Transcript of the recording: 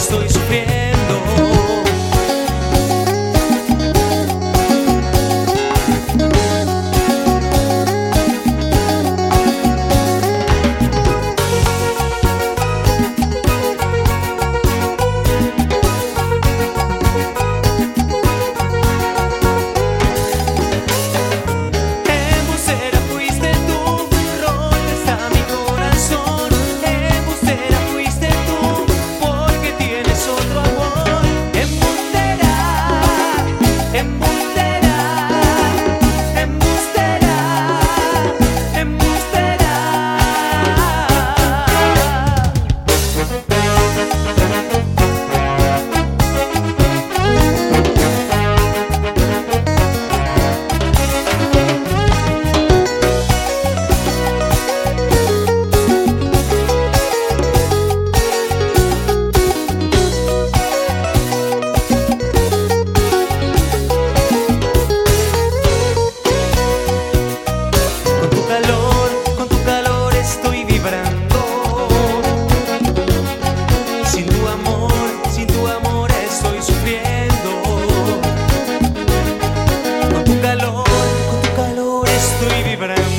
estou sofrendo. tú y.